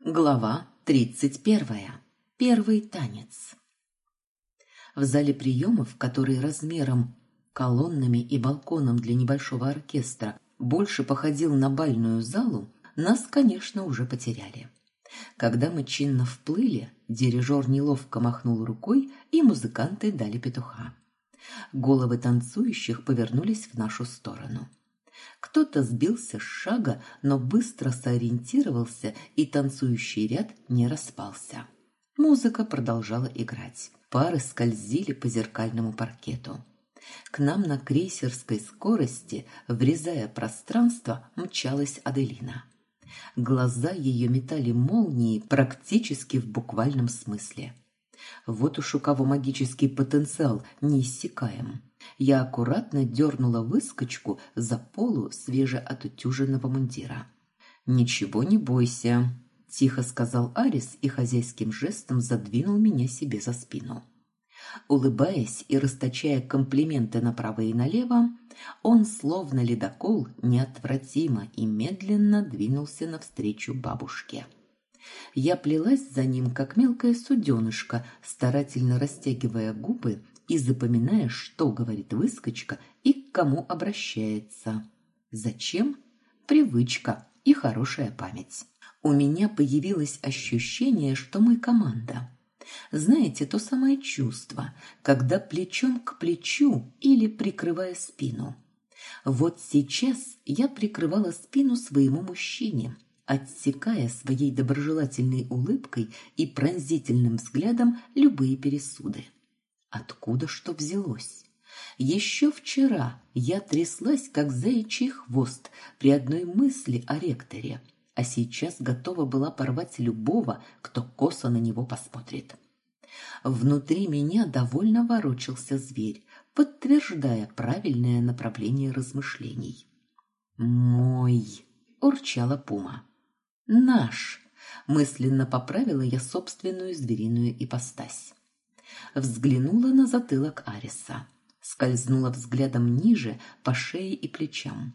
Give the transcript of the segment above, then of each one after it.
Глава тридцать первая. Первый танец. В зале приемов, который размером, колоннами и балконом для небольшого оркестра больше походил на бальную залу, нас, конечно, уже потеряли. Когда мы чинно вплыли, дирижер неловко махнул рукой, и музыканты дали петуха. Головы танцующих повернулись в нашу сторону. Кто-то сбился с шага, но быстро сориентировался, и танцующий ряд не распался. Музыка продолжала играть. Пары скользили по зеркальному паркету. К нам на крейсерской скорости, врезая пространство, мчалась Аделина. Глаза ее метали молнии практически в буквальном смысле. Вот уж у кого магический потенциал неиссякаем. Я аккуратно дернула выскочку за полу свежеотутюженного мундира. «Ничего не бойся», – тихо сказал Арис и хозяйским жестом задвинул меня себе за спину. Улыбаясь и расточая комплименты направо и налево, он, словно ледокол, неотвратимо и медленно двинулся навстречу бабушке. Я плелась за ним, как мелкая суденышко, старательно растягивая губы и запоминая, что говорит выскочка и к кому обращается. Зачем? Привычка и хорошая память. У меня появилось ощущение, что мы команда. Знаете, то самое чувство, когда плечом к плечу или прикрывая спину. Вот сейчас я прикрывала спину своему мужчине, отсекая своей доброжелательной улыбкой и пронзительным взглядом любые пересуды. Откуда что взялось? Еще вчера я тряслась, как заячий хвост, при одной мысли о ректоре, а сейчас готова была порвать любого, кто косо на него посмотрит. Внутри меня довольно ворочался зверь, подтверждая правильное направление размышлений. «Мой!» – урчала пума. «Наш!» – мысленно поправила я собственную звериную ипостась. Взглянула на затылок Ариса, скользнула взглядом ниже по шее и плечам.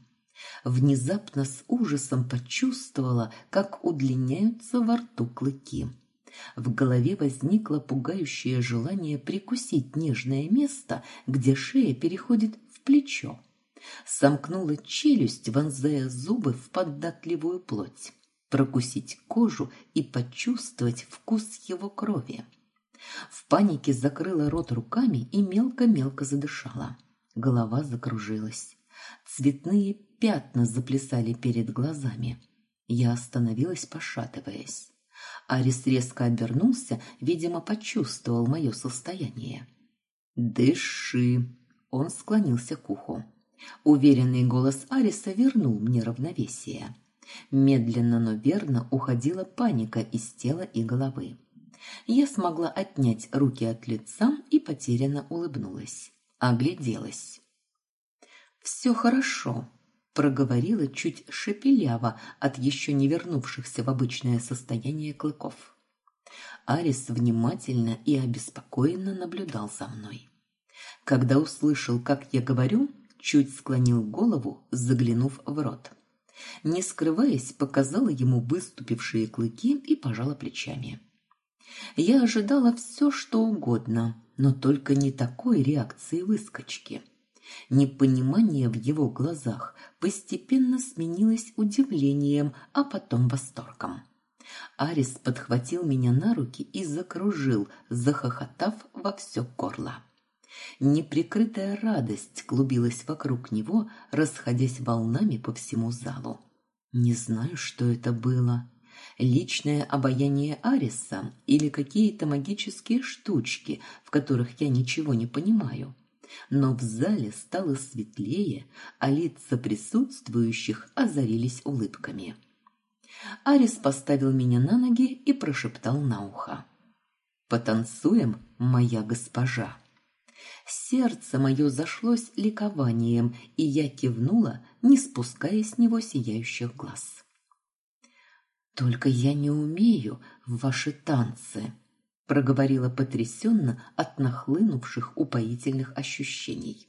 Внезапно с ужасом почувствовала, как удлиняются во рту клыки. В голове возникло пугающее желание прикусить нежное место, где шея переходит в плечо. Сомкнула челюсть, вонзая зубы в податливую плоть прокусить кожу и почувствовать вкус его крови. В панике закрыла рот руками и мелко-мелко задышала. Голова закружилась. Цветные пятна заплясали перед глазами. Я остановилась, пошатываясь. Арис резко обернулся, видимо, почувствовал мое состояние. «Дыши!» Он склонился к уху. Уверенный голос Ариса вернул мне равновесие. Медленно, но верно уходила паника из тела и головы. Я смогла отнять руки от лица и потерянно улыбнулась. Огляделась. «Все хорошо», – проговорила чуть шепеляво от еще не вернувшихся в обычное состояние клыков. Арис внимательно и обеспокоенно наблюдал за мной. Когда услышал, как я говорю, чуть склонил голову, заглянув в рот. Не скрываясь, показала ему выступившие клыки и пожала плечами. Я ожидала все, что угодно, но только не такой реакции выскочки. Непонимание в его глазах постепенно сменилось удивлением, а потом восторгом. Арис подхватил меня на руки и закружил, захохотав во все горло. Неприкрытая радость клубилась вокруг него, расходясь волнами по всему залу. Не знаю, что это было. Личное обаяние Ариса или какие-то магические штучки, в которых я ничего не понимаю. Но в зале стало светлее, а лица присутствующих озарились улыбками. Арис поставил меня на ноги и прошептал на ухо. «Потанцуем, моя госпожа». Сердце мое зашлось ликованием, и я кивнула, не спуская с него сияющих глаз. «Только я не умею в ваши танцы», — проговорила потрясенно от нахлынувших упоительных ощущений.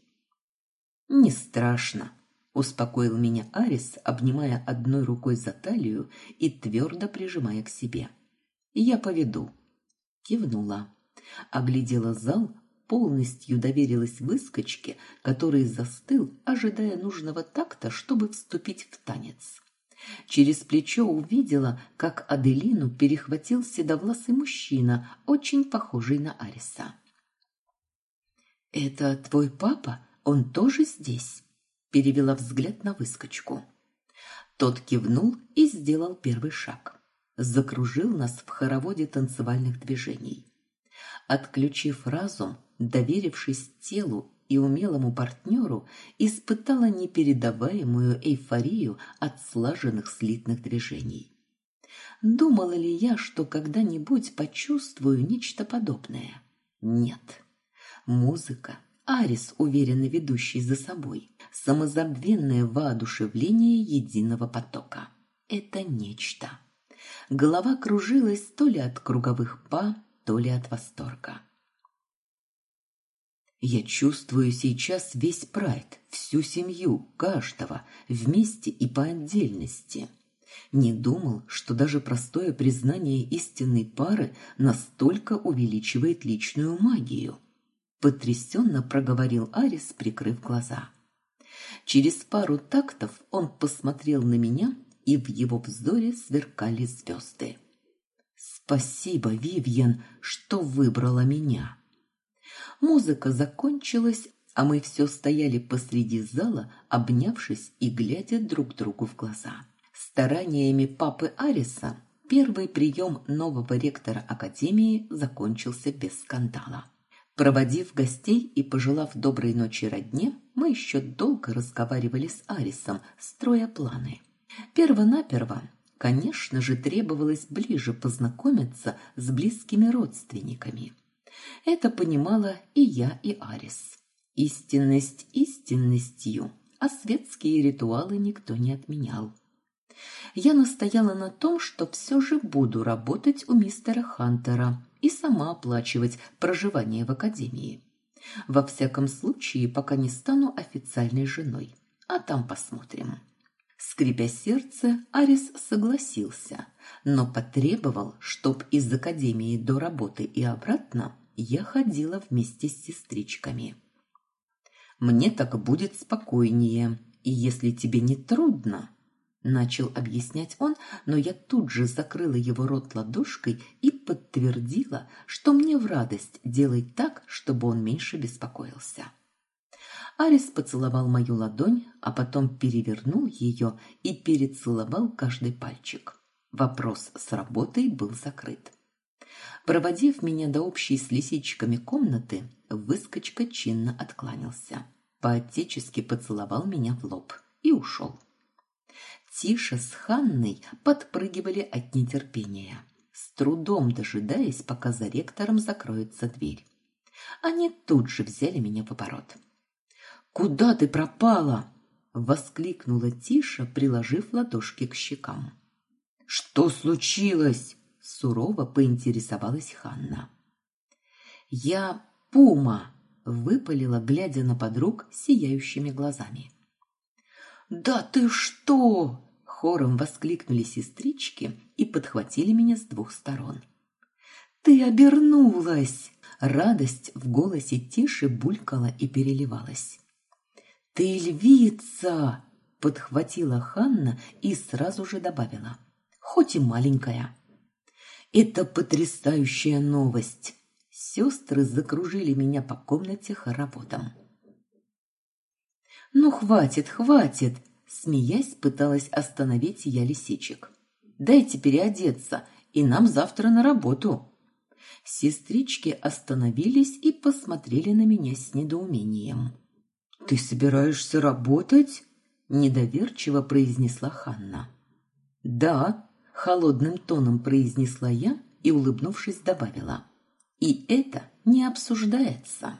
«Не страшно», успокоил меня Арис, обнимая одной рукой за талию и твердо прижимая к себе. Я поведу. Кивнула. Оглядела зал, полностью доверилась выскочке, который застыл, ожидая нужного такта, чтобы вступить в танец. Через плечо увидела, как Аделину перехватил седовласый мужчина, очень похожий на Ариса. «Это твой папа? Он тоже здесь?» Перевела взгляд на выскочку. Тот кивнул и сделал первый шаг. Закружил нас в хороводе танцевальных движений. Отключив разум, доверившись телу и умелому партнеру, испытала непередаваемую эйфорию от слаженных слитных движений. Думала ли я, что когда-нибудь почувствую нечто подобное? Нет. Музыка, Арис, уверенно ведущий за собой, самозабвенное воодушевление единого потока. Это нечто. Голова кружилась то ли от круговых па, то ли от восторга. Я чувствую сейчас весь прайд, всю семью, каждого, вместе и по отдельности. Не думал, что даже простое признание истинной пары настолько увеличивает личную магию. Потрясенно проговорил Арис, прикрыв глаза. Через пару тактов он посмотрел на меня, и в его взоре сверкали звезды. «Спасибо, Вивьен, что выбрала меня!» Музыка закончилась, а мы все стояли посреди зала, обнявшись и глядя друг другу в глаза. Стараниями папы Ариса первый прием нового ректора Академии закончился без скандала. Проводив гостей и пожелав доброй ночи родне, мы еще долго разговаривали с Арисом, строя планы. Первонаперво, конечно же, требовалось ближе познакомиться с близкими родственниками. Это понимала и я, и Арис. Истинность истинностью, а светские ритуалы никто не отменял. Я настояла на том, что все же буду работать у мистера Хантера и сама оплачивать проживание в академии. Во всяком случае, пока не стану официальной женой. А там посмотрим. Скрипя сердце, Арис согласился, но потребовал, чтоб из академии до работы и обратно я ходила вместе с сестричками. Мне так будет спокойнее, и если тебе не трудно, начал объяснять он, но я тут же закрыла его рот ладошкой и подтвердила, что мне в радость делать так, чтобы он меньше беспокоился. Арис поцеловал мою ладонь, а потом перевернул ее и перецеловал каждый пальчик. Вопрос с работой был закрыт. Проводив меня до общей с лисичками комнаты, выскочка чинно откланялся. Поотечески поцеловал меня в лоб и ушел. Тиша с Ханной подпрыгивали от нетерпения, с трудом дожидаясь, пока за ректором закроется дверь. Они тут же взяли меня в оборот. «Куда ты пропала?» — воскликнула Тиша, приложив ладошки к щекам. «Что случилось?» Сурово поинтересовалась Ханна. Я пума, выпалила, глядя на подруг сияющими глазами. Да ты что? хором воскликнули сестрички и подхватили меня с двух сторон. Ты обернулась. Радость в голосе Тиши булькала и переливалась. Ты львица, подхватила Ханна и сразу же добавила: хоть и маленькая. Это потрясающая новость. Сестры закружили меня по комнате хороводом. Ну хватит, хватит, смеясь, пыталась остановить я лисичек. Дайте переодеться, и нам завтра на работу. Сестрички остановились и посмотрели на меня с недоумением. Ты собираешься работать? недоверчиво произнесла Ханна. Да, холодным тоном произнесла я и улыбнувшись добавила: "И это не обсуждается".